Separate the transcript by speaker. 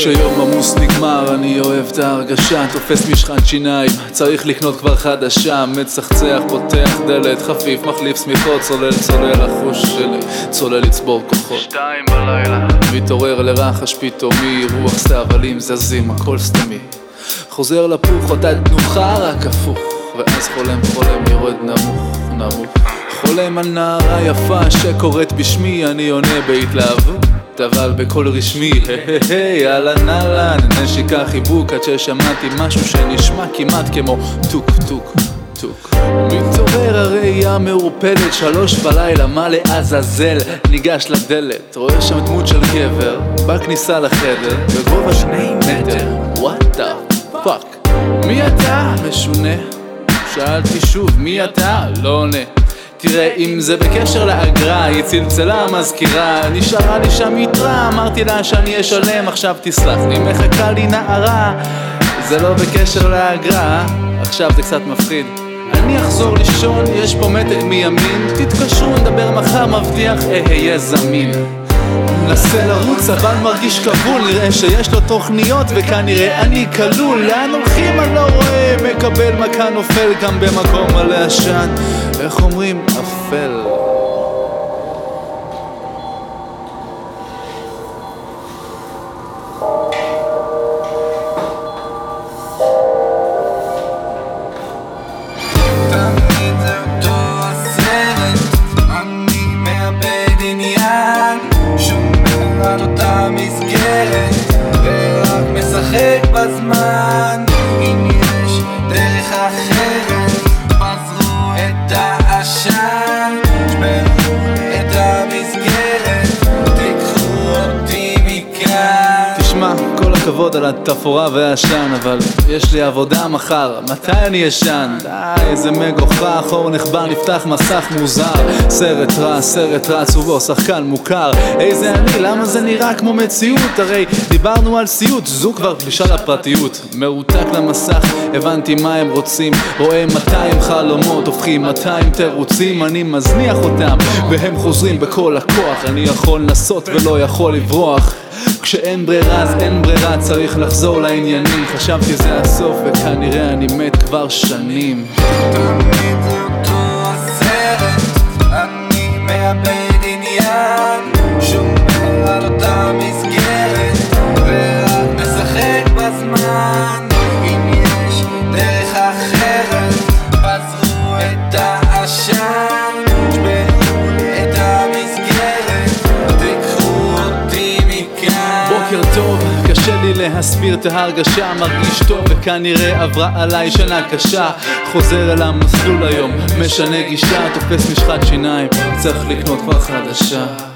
Speaker 1: כשיום עמוס נגמר אני אוהב את ההרגשה תופס משחת שיניים. צריך לקנות כבר חדשה מצחצח פותח דלת חפיף מחליף שמיכות צולל צולל החוש שלי צולל לצבור כוחות.
Speaker 2: שתיים בלילה.
Speaker 1: מתעורר לרחש פתאומי רוח סתיו זזים הכל סתמי. חוזר לפוך אותה תנוחה רק הפוך ואז חולם חולם יורד נמוך נמוך. חולם על נערה יפה שקוראת בשמי אני עונה בהתלהבות אבל בקול רשמי, היי אהלן אהלן, נשיקה חיבוק עד ששמעתי משהו שנשמע כמעט כמו טוק טוק טוק. מתעורר הראייה מעורפלת, שלוש בלילה, מה לעזאזל? ניגש לדלת, רואה שם דמות של גבר, בכניסה לחדר, בגובה שני מטר, what the fuck. מי אתה? משונה. שאלתי שוב, מי אתה? לא עונה. תראה, אם זה בקשר לאגרה, היא צלצלה המזכירה, נשארה לי שם יתרה, אמרתי לה שאני אשלם, עכשיו תסלח לי, מחכה לי נערה. זה לא בקשר לאגרה, עכשיו זה קצת מפחיד. אני אחזור לישון, יש פה מתג מימין, תתקשרו, נדבר מחר, מבטיח אהיה זמין. מנסה לרוץ אבל מרגיש כבול נראה שיש לו תוכניות וכנראה אני כלול. לאן הולכים? אני לא רואה. מקבל מכה נופל גם במקום מלא עשן איך אומרים? אפל
Speaker 3: בזמן אם
Speaker 1: הכבוד על התפאורה והעשן אבל יש לי עבודה מחר, מתי אני אשן? די, איזה מגוחך, אור נחבר, נפתח מסך מוזר. סרט רע, סרט רץ ובו שחקן מוכר. איזה אני, למה זה נראה כמו מציאות? הרי דיברנו על סיוט, זו כבר פלישה לפרטיות. מרותק למסך, הבנתי מה הם רוצים. רואה 200 חלומות, הופכים 200 תירוצים. אני מזניח אותם, והם חוזרים בכל הכוח. אני יכול לנסות ולא יכול לברוח כשאין ברירה אז אין ברירה, צריך לחזור לעניינים. חשבתי זה הסוף וכנראה אני מת כבר שנים.
Speaker 3: תמיד אותו הסרט, אני מאבד
Speaker 1: לי להסביר את ההרגשה מרגיש טוב וכנראה עברה עליי שנה קשה. חוזר אל המסלול היום, משנה גישה תופס משחת שיניים צריך לקנות כבר חדשה